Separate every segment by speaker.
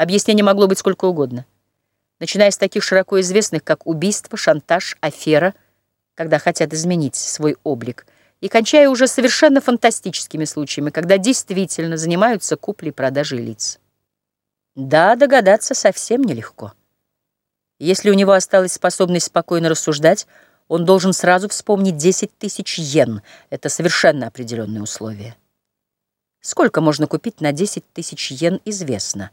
Speaker 1: Объяснений могло быть сколько угодно. Начиная с таких широко известных, как убийство, шантаж, афера, когда хотят изменить свой облик, и кончая уже совершенно фантастическими случаями, когда действительно занимаются куплей-продажей лиц. Да, догадаться совсем нелегко. Если у него осталась способность спокойно рассуждать, он должен сразу вспомнить 10 тысяч йен. Это совершенно определенное условие. Сколько можно купить на 10 тысяч йен, известно.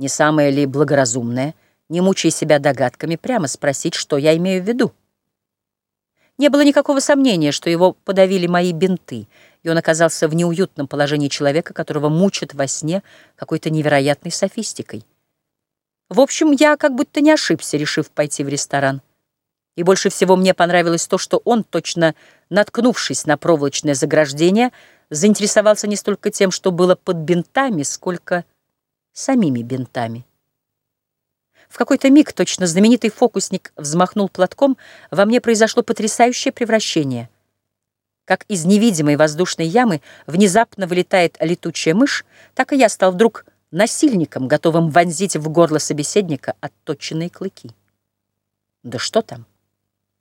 Speaker 1: Не самое ли благоразумное, не мучая себя догадками, прямо спросить, что я имею в виду? Не было никакого сомнения, что его подавили мои бинты, и он оказался в неуютном положении человека, которого мучат во сне какой-то невероятной софистикой. В общем, я как будто не ошибся, решив пойти в ресторан. И больше всего мне понравилось то, что он, точно наткнувшись на проволочное заграждение, заинтересовался не столько тем, что было под бинтами, сколько самими бинтами. В какой-то миг точно знаменитый фокусник взмахнул платком, во мне произошло потрясающее превращение. Как из невидимой воздушной ямы внезапно вылетает летучая мышь, так и я стал вдруг насильником, готовым вонзить в горло собеседника отточенные клыки. Да что там?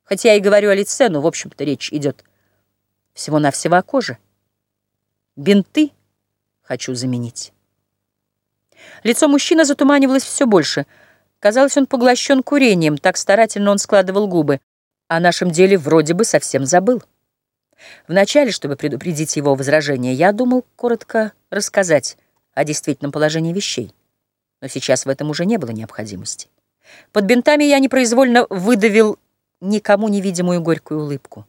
Speaker 1: Хотя я и говорю о лице, но, в общем-то, речь идет всего-навсего о коже. Бинты хочу заменить. Лицо мужчины затуманивалось все больше. Казалось, он поглощен курением, так старательно он складывал губы. О нашем деле вроде бы совсем забыл. Вначале, чтобы предупредить его возражение, я думал коротко рассказать о действительном положении вещей. Но сейчас в этом уже не было необходимости. Под бинтами я непроизвольно выдавил никому невидимую горькую улыбку.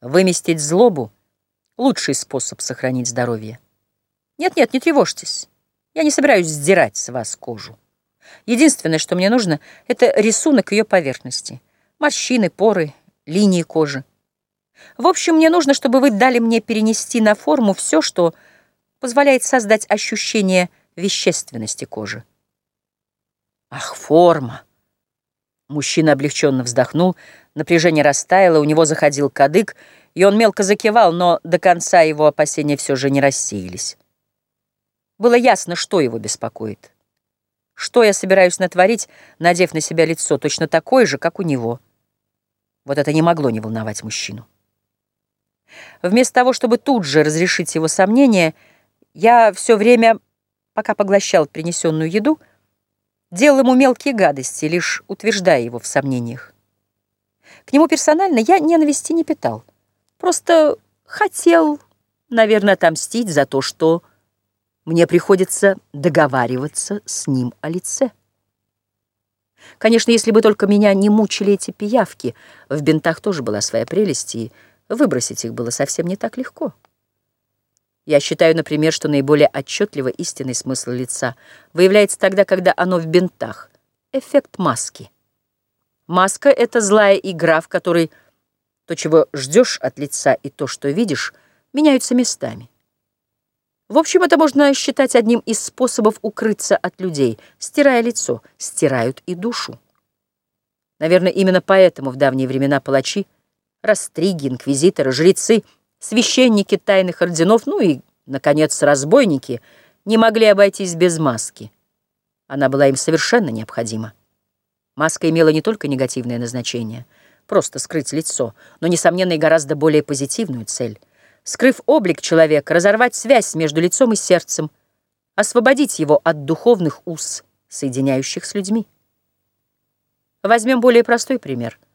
Speaker 1: Выместить злобу — лучший способ сохранить здоровье. Нет-нет, не тревожьтесь. Я не собираюсь сдирать с вас кожу. Единственное, что мне нужно, это рисунок ее поверхности. Морщины, поры, линии кожи. В общем, мне нужно, чтобы вы дали мне перенести на форму все, что позволяет создать ощущение вещественности кожи. Ах, форма! Мужчина облегченно вздохнул, напряжение растаяло, у него заходил кадык, и он мелко закивал, но до конца его опасения все же не рассеялись. Было ясно, что его беспокоит. Что я собираюсь натворить, надев на себя лицо точно такое же, как у него. Вот это не могло не волновать мужчину. Вместо того, чтобы тут же разрешить его сомнения, я все время, пока поглощал принесенную еду, делал ему мелкие гадости, лишь утверждая его в сомнениях. К нему персонально я ненависти не питал. Просто хотел, наверное, отомстить за то, что мне приходится договариваться с ним о лице. Конечно, если бы только меня не мучили эти пиявки, в бинтах тоже была своя прелесть, и выбросить их было совсем не так легко. Я считаю, например, что наиболее отчетливо истинный смысл лица выявляется тогда, когда оно в бинтах. Эффект маски. Маска — это злая игра, в которой то, чего ждешь от лица, и то, что видишь, меняются местами. В общем, это можно считать одним из способов укрыться от людей. Стирая лицо, стирают и душу. Наверное, именно поэтому в давние времена палачи, растриги, инквизиторы, жрецы — Священники тайных орденов, ну и, наконец, разбойники не могли обойтись без маски. Она была им совершенно необходима. Маска имела не только негативное назначение, просто скрыть лицо, но, несомненно, и гораздо более позитивную цель. Скрыв облик человека, разорвать связь между лицом и сердцем, освободить его от духовных уз, соединяющих с людьми. Возьмем более простой пример —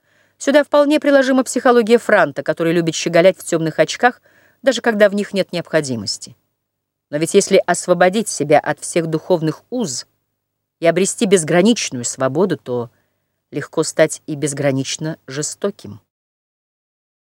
Speaker 1: Сюда вполне приложима психология Франта, который любит щеголять в темных очках, даже когда в них нет необходимости. Но ведь если освободить себя от всех духовных уз и обрести безграничную свободу, то легко стать и безгранично жестоким.